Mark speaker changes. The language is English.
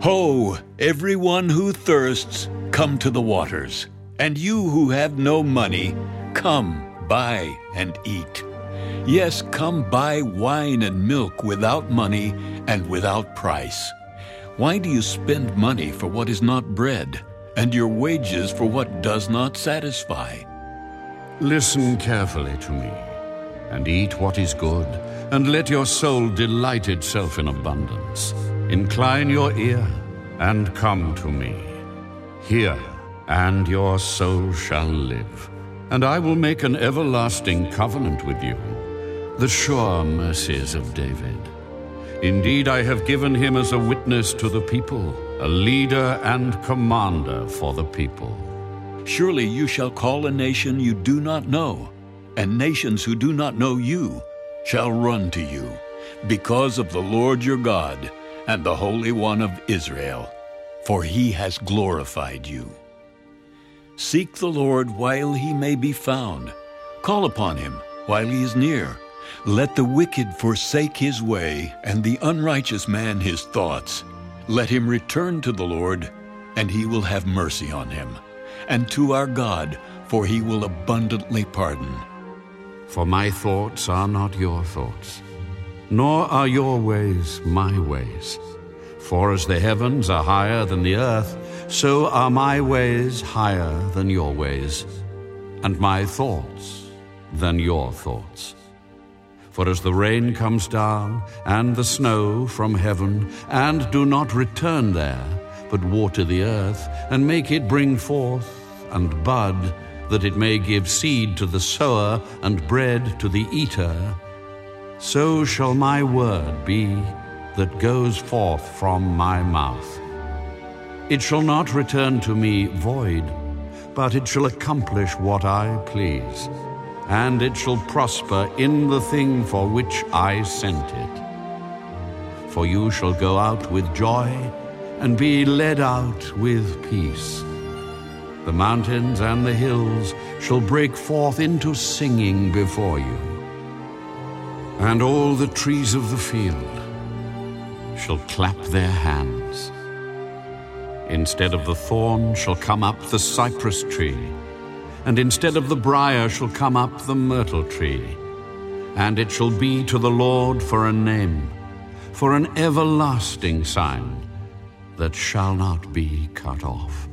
Speaker 1: Ho, everyone who thirsts, come to the waters. And you who have no money, come, buy and eat. Yes, come buy wine and milk without money and without price. Why do you spend money for what is not bread, and your wages for what does not satisfy?
Speaker 2: Listen carefully to me, and eat what is good, and let your soul delight itself in abundance. Incline your ear, and come to me. Hear, and your soul shall live. And I will make an everlasting covenant with you, the sure mercies of David. Indeed, I have given him as a witness to the people, a leader and commander for the people.
Speaker 1: Surely you shall call a nation you do not know, and nations who do not know you shall run to you, because of the Lord your God and the Holy One of Israel, for he has glorified you. Seek the Lord while he may be found, call upon him while he is near. Let the wicked forsake his way, and the unrighteous man his thoughts. Let him return to the Lord, and he will have mercy on him and to our God, for he will abundantly pardon.
Speaker 2: For my thoughts are not your thoughts, nor are your ways my ways. For as the heavens are higher than the earth, so are my ways higher than your ways, and my thoughts than your thoughts. For as the rain comes down, and the snow from heaven, and do not return there, but water the earth, and make it bring forth and bud, that it may give seed to the sower and bread to the eater, so shall my word be that goes forth from my mouth. It shall not return to me void, but it shall accomplish what I please, and it shall prosper in the thing for which I sent it. For you shall go out with joy and be led out with peace. The mountains and the hills shall break forth into singing before you. And all the trees of the field shall clap their hands. Instead of the thorn shall come up the cypress tree, and instead of the brier shall come up the myrtle tree. And it shall be to the Lord for a name, for an everlasting sign that shall not be cut off.